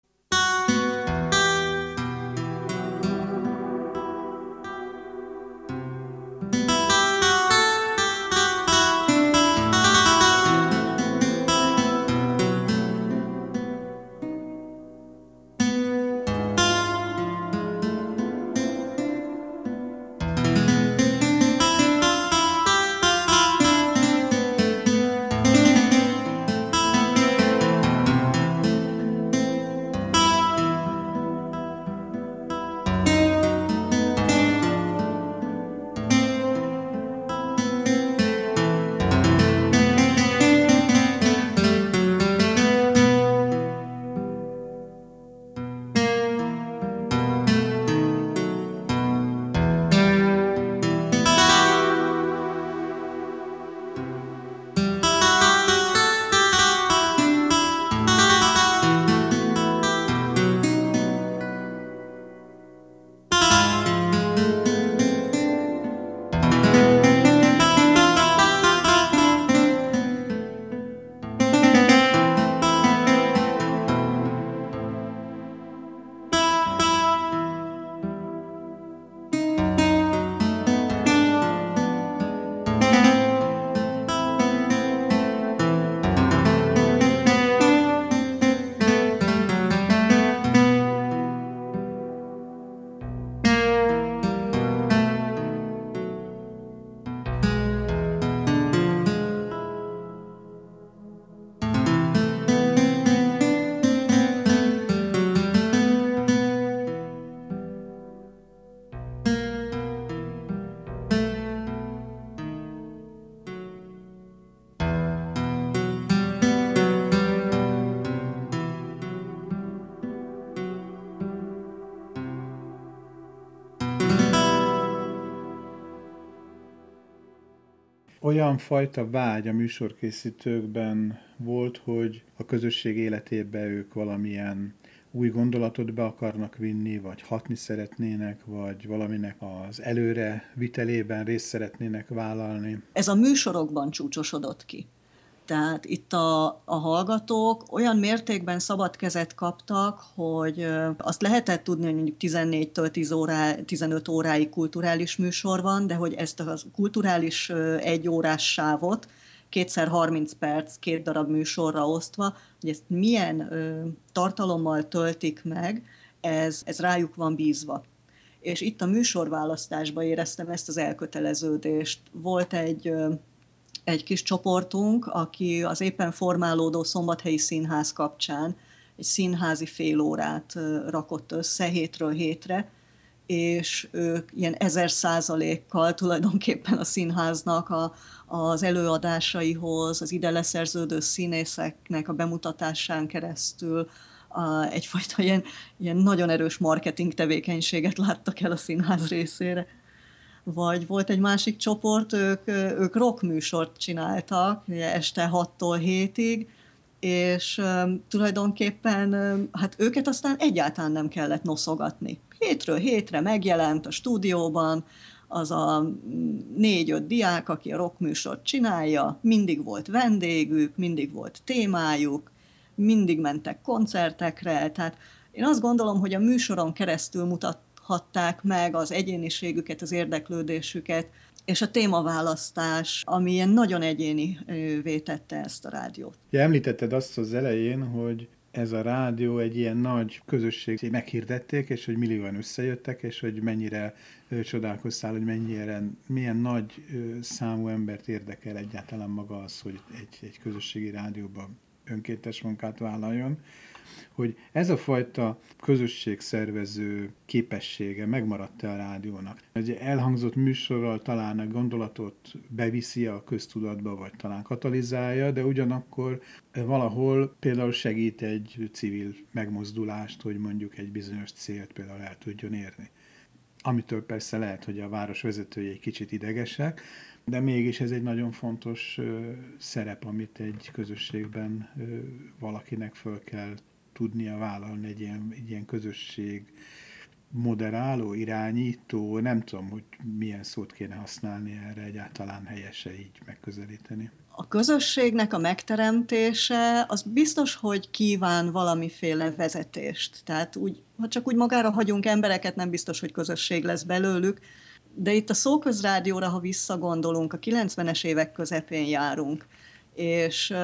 Speaker 5: Olyan fajta vágy a műsorkészítőkben volt, hogy a közösség életébe ők valamilyen új gondolatot be akarnak vinni, vagy hatni szeretnének, vagy valaminek az előre vitelében részt szeretnének vállalni.
Speaker 6: Ez a műsorokban csúcsosodott ki. Tehát itt a, a hallgatók olyan mértékben szabad kezet kaptak, hogy azt lehetett tudni, hogy mondjuk 14-től 10 órá, 15 óráig kulturális műsor van, de hogy ezt a kulturális egy órás sávot kétszer 30 perc, két darab műsorra osztva, hogy ezt milyen ö, tartalommal töltik meg, ez, ez rájuk van bízva. És itt a műsorválasztásban éreztem ezt az elköteleződést. Volt egy, ö, egy kis csoportunk, aki az éppen formálódó Szombathelyi Színház kapcsán egy színházi félórát rakott össze hétről hétre, és ők ilyen ezer százalékkal tulajdonképpen a színháznak a, az előadásaihoz, az ide leszerződő színészeknek a bemutatásán keresztül a, egyfajta ilyen, ilyen nagyon erős marketing tevékenységet láttak el a színház részére. Vagy volt egy másik csoport, ők, ők rock műsort csináltak, ugye este 6-tól 7-ig, és um, tulajdonképpen um, hát őket aztán egyáltalán nem kellett noszogatni. Hétről hétre megjelent a stúdióban, az a négy-öt diák, aki a rockműsort csinálja, mindig volt vendégük, mindig volt témájuk, mindig mentek koncertekre, tehát én azt gondolom, hogy a műsoron keresztül mutathatták meg az egyéniségüket, az érdeklődésüket, és a témaválasztás, ami ilyen nagyon egyéni vétette ezt a rádiót.
Speaker 5: Ja, említetted azt az elején, hogy ez a rádió egy ilyen nagy közösség, meghirdették, és hogy millióan összejöttek, és hogy mennyire csodálkoztál, hogy mennyire, milyen nagy számú embert érdekel egyáltalán maga az, hogy egy, egy közösségi rádióban önkéntes munkát vállaljon hogy ez a fajta közösségszervező képessége megmaradt a rádiónak. Egy elhangzott műsorral talán a gondolatot beviszi a köztudatba, vagy talán katalizálja, de ugyanakkor valahol például segít egy civil megmozdulást, hogy mondjuk egy bizonyos célt például el tudjon érni. Amitől persze lehet, hogy a város vezetői egy kicsit idegesek, de mégis ez egy nagyon fontos szerep, amit egy közösségben valakinek föl kell tudnia vállalni egy ilyen, egy ilyen közösség moderáló, irányító, nem tudom, hogy milyen szót kéne használni erre, egyáltalán helyese így megközelíteni.
Speaker 6: A közösségnek a megteremtése az biztos, hogy kíván valamiféle vezetést. Tehát úgy, ha csak úgy magára hagyunk embereket, nem biztos, hogy közösség lesz belőlük. De itt a szóközrádióra, ha visszagondolunk, a 90-es évek közepén járunk, és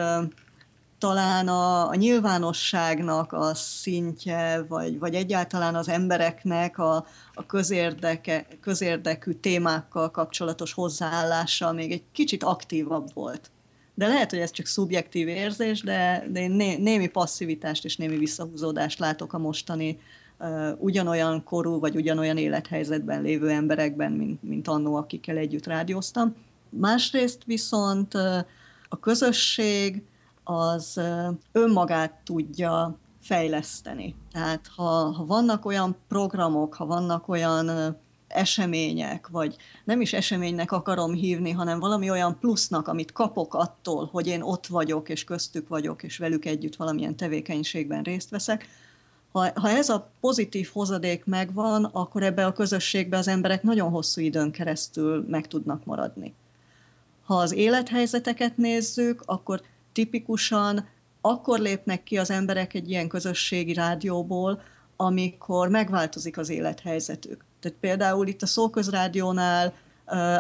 Speaker 6: talán a, a nyilvánosságnak a szintje, vagy, vagy egyáltalán az embereknek a, a közérdeke, közérdekű témákkal kapcsolatos hozzáállása még egy kicsit aktívabb volt. De lehet, hogy ez csak szubjektív érzés, de, de én né, némi passzivitást és némi visszahúzódást látok a mostani uh, ugyanolyan korú, vagy ugyanolyan élethelyzetben lévő emberekben, mint, mint annó, akikkel együtt rádióztam. Másrészt viszont uh, a közösség, az önmagát tudja fejleszteni. Tehát ha, ha vannak olyan programok, ha vannak olyan események, vagy nem is eseménynek akarom hívni, hanem valami olyan plusznak, amit kapok attól, hogy én ott vagyok, és köztük vagyok, és velük együtt valamilyen tevékenységben részt veszek, ha, ha ez a pozitív hozadék megvan, akkor ebbe a közösségbe az emberek nagyon hosszú időn keresztül meg tudnak maradni. Ha az élethelyzeteket nézzük, akkor tipikusan akkor lépnek ki az emberek egy ilyen közösségi rádióból, amikor megváltozik az élethelyzetük. Tehát például itt a Szóközrádiónál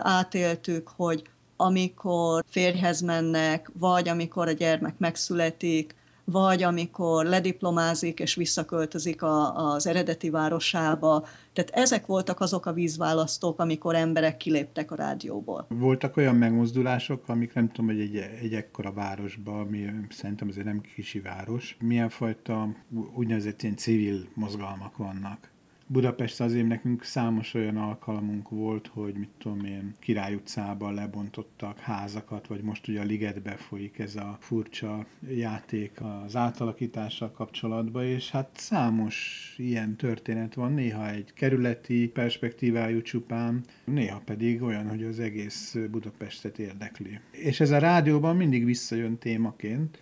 Speaker 6: átéltük, hogy amikor férjhez mennek, vagy amikor a gyermek megszületik, vagy amikor lediplomázik és visszaköltözik a, az eredeti városába. Tehát ezek voltak azok a vízválasztók, amikor emberek kiléptek a rádióból.
Speaker 5: Voltak olyan megmozdulások, amik nem tudom, hogy egy, egy ekkora városba, ami szerintem azért nem kisi város, milyen fajta úgynevezett ilyen civil mozgalmak vannak Budapest azért nekünk számos olyan alkalmunk volt, hogy mit tudom én, Király utcában lebontottak házakat, vagy most ugye a Ligetbe folyik ez a furcsa játék az átalakítással kapcsolatban, és hát számos ilyen történet van, néha egy kerületi perspektívájú csupán, néha pedig olyan, hogy az egész Budapestet érdekli. És ez a rádióban mindig visszajön témaként,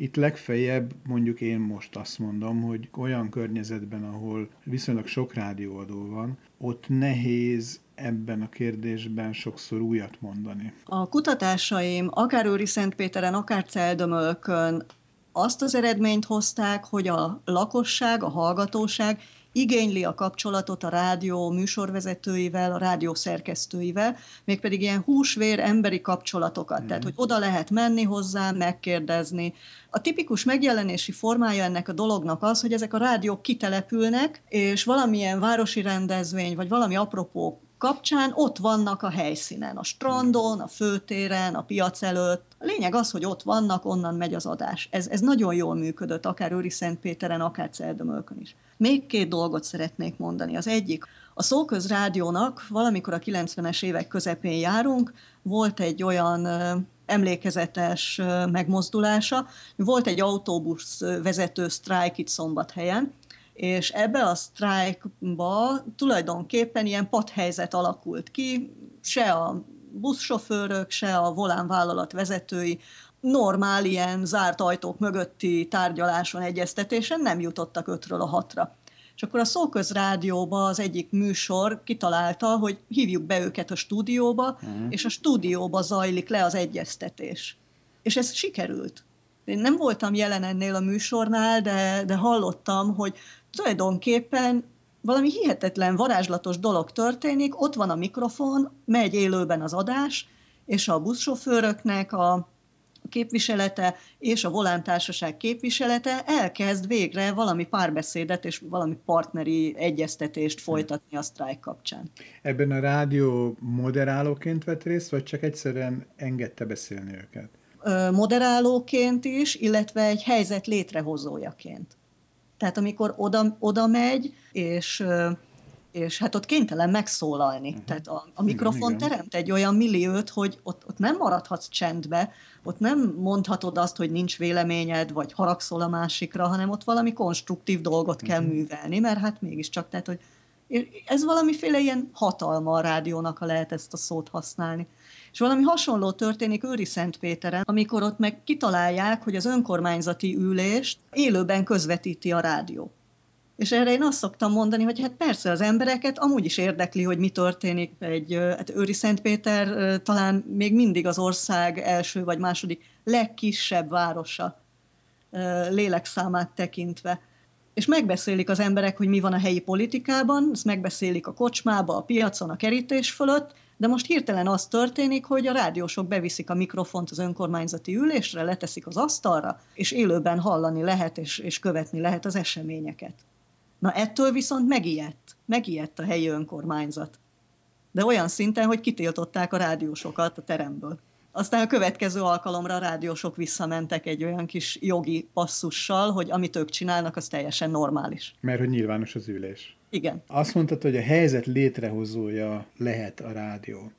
Speaker 5: itt legfeljebb mondjuk én most azt mondom, hogy olyan környezetben, ahol viszonylag sok rádióadó van, ott nehéz ebben a kérdésben sokszor újat mondani.
Speaker 6: A kutatásaim akár Őri Szentpéteren, akár Celdömölkön azt az eredményt hozták, hogy a lakosság, a hallgatóság igényli a kapcsolatot a rádió műsorvezetőivel, a rádió szerkesztőivel, mégpedig ilyen húsvér emberi kapcsolatokat, mm. tehát hogy oda lehet menni hozzá, megkérdezni. A tipikus megjelenési formája ennek a dolognak az, hogy ezek a rádiók kitelepülnek, és valamilyen városi rendezvény, vagy valami apropó kapcsán ott vannak a helyszínen, a strandon, a főtéren, a piac előtt. A lényeg az, hogy ott vannak, onnan megy az adás. Ez, ez nagyon jól működött, akár Őri Szentpéteren, akár Cerdömölkön is. Még két dolgot szeretnék mondani. Az egyik, a Szóköz Rádiónak valamikor a 90-es évek közepén járunk, volt egy olyan emlékezetes megmozdulása. Volt egy autóbusz vezető sztrájk itt Szombathelyen, és ebbe a sztrájkba tulajdonképpen ilyen padhelyzet alakult ki, se a buszsofőrök, se a volánvállalat vezetői normál ilyen zárt ajtók mögötti tárgyaláson, egyeztetésen nem jutottak ötről a hatra. És akkor a Szóköz Rádióba az egyik műsor kitalálta, hogy hívjuk be őket a stúdióba, uh-huh. és a stúdióba zajlik le az egyeztetés. És ez sikerült. Én nem voltam jelen ennél a műsornál, de, de hallottam, hogy tulajdonképpen valami hihetetlen, varázslatos dolog történik, ott van a mikrofon, megy élőben az adás, és a buszsofőröknek a képviselete és a volántársaság képviselete elkezd végre valami párbeszédet és valami partneri egyeztetést folytatni a sztrájk kapcsán.
Speaker 5: Ebben a rádió moderálóként vett részt, vagy csak egyszerűen engedte beszélni őket?
Speaker 6: Moderálóként is, illetve egy helyzet létrehozójaként. Tehát amikor oda, oda megy, és és hát ott kénytelen megszólalni. Uh-huh. Tehát a, a mikrofon igen, teremt egy olyan milliót, hogy ott, ott nem maradhatsz csendbe, ott nem mondhatod azt, hogy nincs véleményed, vagy haragszol a másikra, hanem ott valami konstruktív dolgot kell uh-huh. művelni, mert hát mégiscsak, tehát, hogy ez valamiféle ilyen hatalma a rádiónak, ha lehet ezt a szót használni. És valami hasonló történik Őri Szentpéteren, amikor ott meg kitalálják, hogy az önkormányzati ülést élőben közvetíti a rádió. És erre én azt szoktam mondani, hogy hát persze az embereket amúgy is érdekli, hogy mi történik egy, hát Őri Szentpéter talán még mindig az ország első vagy második legkisebb városa lélekszámát tekintve. És megbeszélik az emberek, hogy mi van a helyi politikában, ezt megbeszélik a kocsmába, a piacon, a kerítés fölött, de most hirtelen az történik, hogy a rádiósok beviszik a mikrofont az önkormányzati ülésre, leteszik az asztalra, és élőben hallani lehet, és, és követni lehet az eseményeket. Na ettől viszont megijedt. Megijedt a helyi önkormányzat. De olyan szinten, hogy kitiltották a rádiósokat a teremből. Aztán a következő alkalomra a rádiósok visszamentek egy olyan kis jogi passzussal, hogy amit ők csinálnak, az teljesen normális.
Speaker 5: Mert hogy nyilvános az ülés.
Speaker 6: Igen.
Speaker 5: Azt mondtad, hogy a helyzet létrehozója lehet a rádió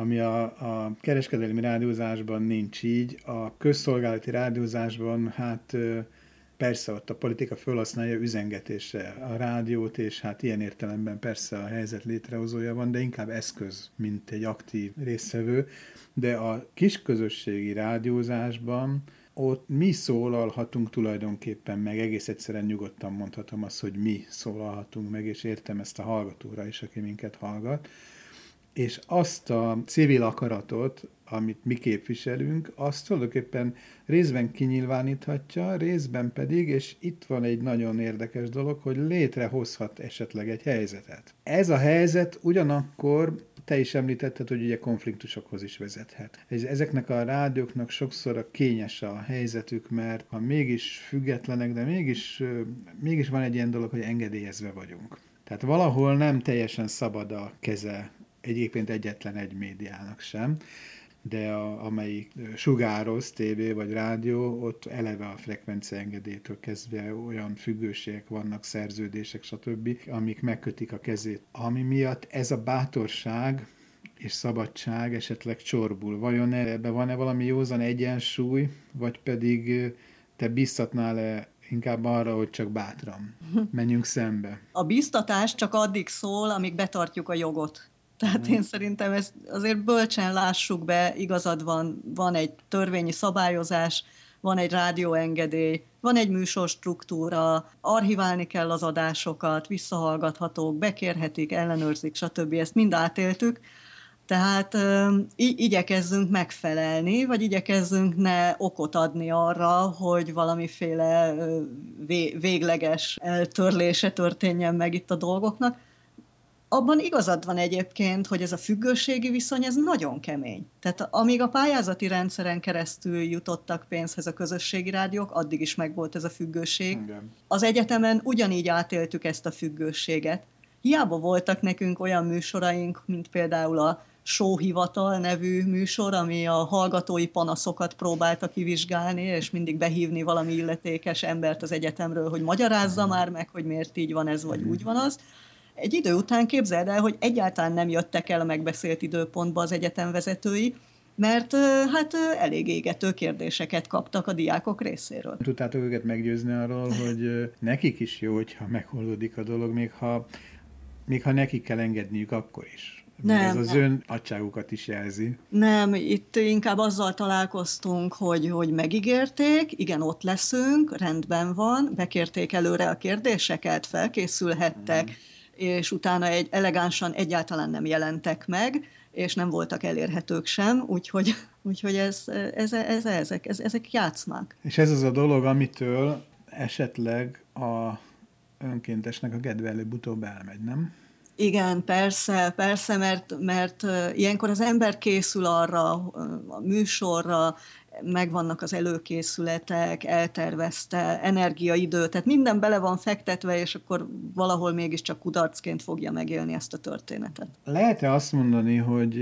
Speaker 5: ami a, a kereskedelmi rádiózásban nincs így. A közszolgálati rádiózásban hát persze ott a politika felhasználja üzengetésre a rádiót, és hát ilyen értelemben persze a helyzet létrehozója van, de inkább eszköz, mint egy aktív résztvevő. De a kisközösségi rádiózásban ott mi szólalhatunk tulajdonképpen meg, egész egyszerűen nyugodtan mondhatom azt, hogy mi szólalhatunk meg, és értem ezt a hallgatóra is, aki minket hallgat, és azt a civil akaratot, amit mi képviselünk, azt tulajdonképpen részben kinyilváníthatja, részben pedig, és itt van egy nagyon érdekes dolog, hogy létrehozhat esetleg egy helyzetet. Ez a helyzet ugyanakkor te is említetted, hogy ugye konfliktusokhoz is vezethet. Ezeknek a rádióknak sokszor a kényes a helyzetük, mert ha mégis függetlenek, de mégis, mégis van egy ilyen dolog, hogy engedélyezve vagyunk. Tehát valahol nem teljesen szabad a keze egyébként egyetlen egy médiának sem. De a, amelyik sugároz, tévé vagy rádió, ott eleve a frekvencia engedélytől kezdve olyan függőségek vannak, szerződések, stb., amik megkötik a kezét. Ami miatt ez a bátorság és szabadság esetleg csorbul. Vajon ebben van-e valami józan egyensúly, vagy pedig te biztatnál-e inkább arra, hogy csak bátran menjünk szembe?
Speaker 6: A biztatás csak addig szól, amíg betartjuk a jogot. Tehát én szerintem ezt azért bölcsen lássuk be, igazad van, van egy törvényi szabályozás, van egy rádióengedély, van egy műsorstruktúra, archiválni kell az adásokat, visszahallgathatók, bekérhetik, ellenőrzik, stb. Ezt mind átéltük. Tehát így igyekezzünk megfelelni, vagy igyekezzünk ne okot adni arra, hogy valamiféle végleges eltörlése történjen meg itt a dolgoknak. Abban igazad van egyébként, hogy ez a függőségi viszony, ez nagyon kemény. Tehát amíg a pályázati rendszeren keresztül jutottak pénzhez a közösségi rádiók, addig is megvolt ez a függőség. Igen. Az egyetemen ugyanígy átéltük ezt a függőséget. Hiába voltak nekünk olyan műsoraink, mint például a Sóhivatal nevű műsor, ami a hallgatói panaszokat próbálta kivizsgálni, és mindig behívni valami illetékes embert az egyetemről, hogy magyarázza már meg, hogy miért így van ez, vagy úgy van az. Egy idő után képzeld el, hogy egyáltalán nem jöttek el a megbeszélt időpontba az egyetem vezetői, mert hát elég égető kérdéseket kaptak a diákok részéről.
Speaker 5: Tudtátok őket meggyőzni arról, hogy nekik is jó, hogyha megoldódik a dolog, még ha, még ha nekik kell engedniük akkor is. Nem, ez az nem. ön nagyságukat is jelzi.
Speaker 6: Nem, itt inkább azzal találkoztunk, hogy, hogy megígérték, igen, ott leszünk, rendben van, bekérték előre a kérdéseket, felkészülhettek, mm. És utána egy elegánsan egyáltalán nem jelentek meg, és nem voltak elérhetők sem, úgyhogy, úgyhogy ez, ez, ez, ezek, ez, ezek játszmák.
Speaker 5: És ez az a dolog, amitől esetleg a önkéntesnek a kedve előbb-utóbb elmegy, nem?
Speaker 6: Igen, persze, persze, mert, mert ilyenkor az ember készül arra, a műsorra, megvannak az előkészületek, eltervezte, energiaidő, tehát minden bele van fektetve, és akkor valahol mégiscsak kudarcként fogja megélni ezt a történetet.
Speaker 5: Lehet-e azt mondani, hogy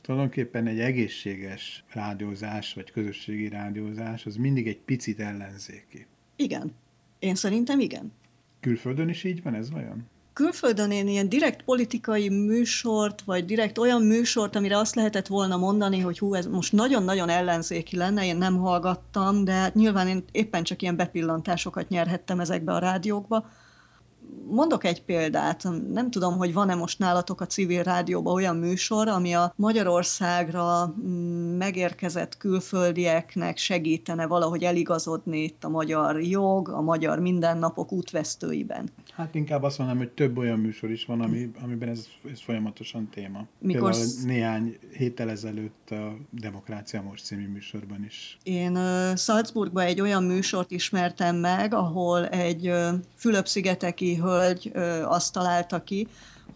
Speaker 5: tulajdonképpen egy egészséges rádiózás, vagy közösségi rádiózás, az mindig egy picit ellenzéki?
Speaker 6: Igen. Én szerintem igen.
Speaker 5: Külföldön is így van ez vajon?
Speaker 6: Külföldön én ilyen direkt politikai műsort, vagy direkt olyan műsort, amire azt lehetett volna mondani, hogy hú, ez most nagyon-nagyon ellenzéki lenne, én nem hallgattam, de nyilván én éppen csak ilyen bepillantásokat nyerhettem ezekbe a rádiókba, Mondok egy példát, nem tudom, hogy van-e most nálatok a civil rádióban olyan műsor, ami a Magyarországra mm, megérkezett külföldieknek segítene valahogy eligazodni itt a magyar jog, a magyar mindennapok útvesztőiben.
Speaker 5: Hát inkább azt mondanám, hogy több olyan műsor is van, ami, amiben ez, ez folyamatosan téma. Mikor Például néhány héttel ezelőtt a Demokrácia Most című műsorban is.
Speaker 6: Én uh, Salzburgban egy olyan műsort ismertem meg, ahol egy uh, Fülöp-szigeteki hölgy azt találta ki,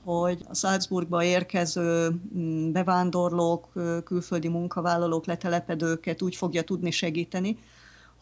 Speaker 6: hogy a Salzburgba érkező mm, bevándorlók, külföldi munkavállalók, letelepedőket úgy fogja tudni segíteni,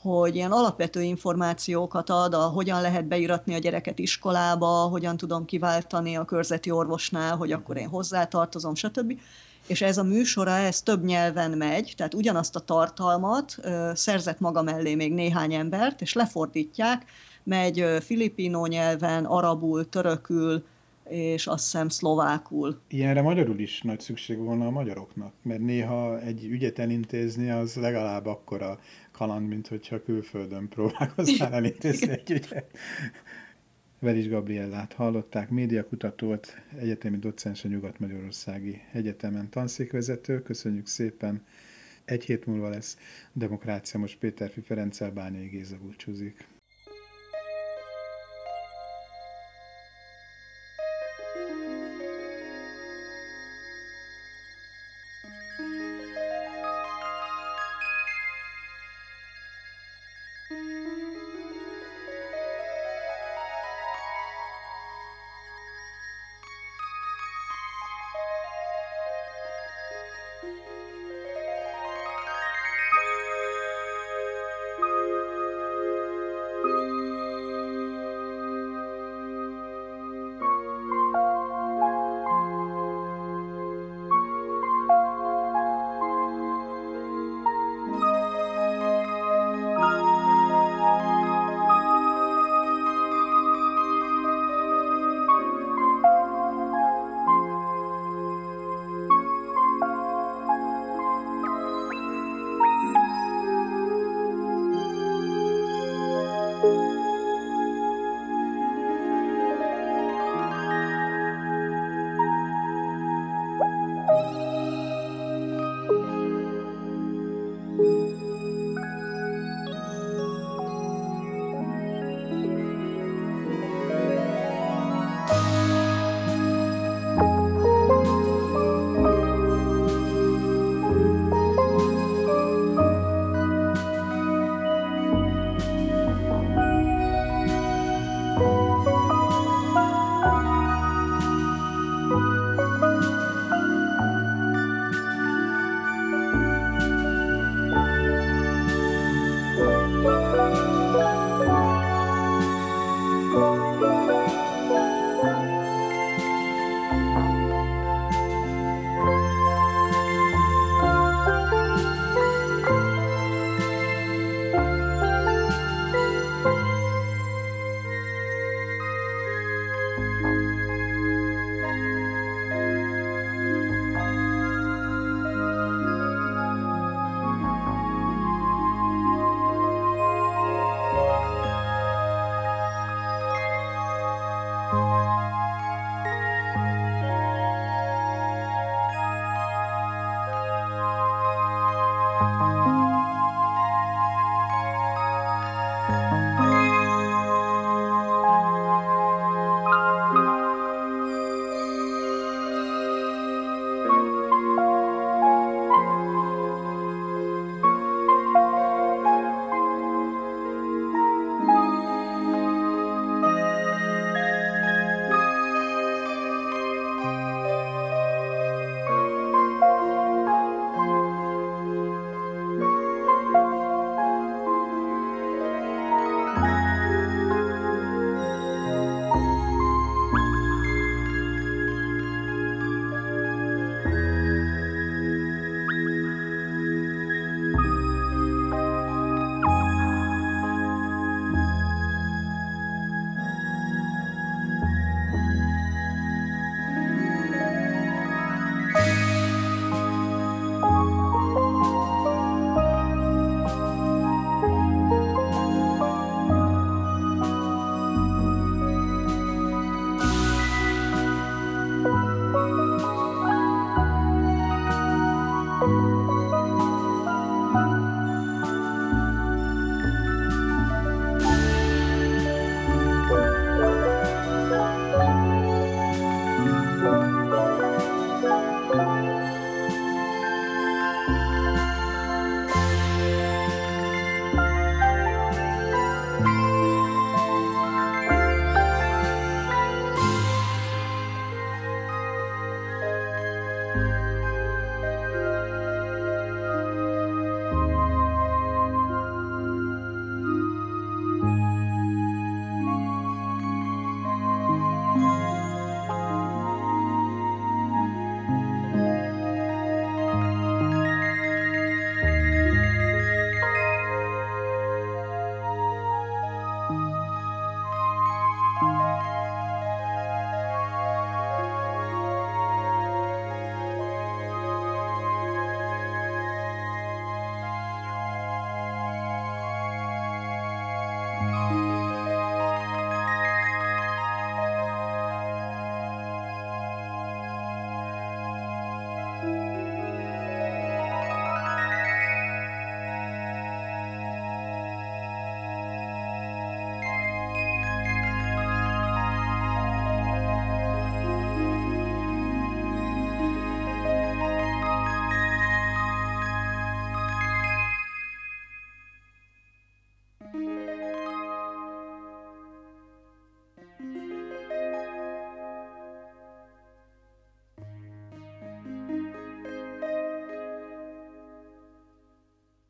Speaker 6: hogy ilyen alapvető információkat ad, a hogyan lehet beiratni a gyereket iskolába, hogyan tudom kiváltani a körzeti orvosnál, hogy akkor én hozzátartozom, stb. És ez a műsora, ez több nyelven megy, tehát ugyanazt a tartalmat szerzett maga mellé még néhány embert, és lefordítják, megy filipino nyelven, arabul, törökül, és azt hiszem szlovákul.
Speaker 5: Ilyenre magyarul is nagy szükség volna a magyaroknak, mert néha egy ügyet elintézni az legalább akkora kaland, mint hogyha külföldön próbálkoznál elintézni egy ügyet. Velis Gabriellát hallották, médiakutatót, egyetemi docens a Nyugat-Magyarországi Egyetemen tanszékvezető. Köszönjük szépen! Egy hét múlva lesz Demokrácia, most Péterfi Ferenccel Bányai Géza búcsúzik.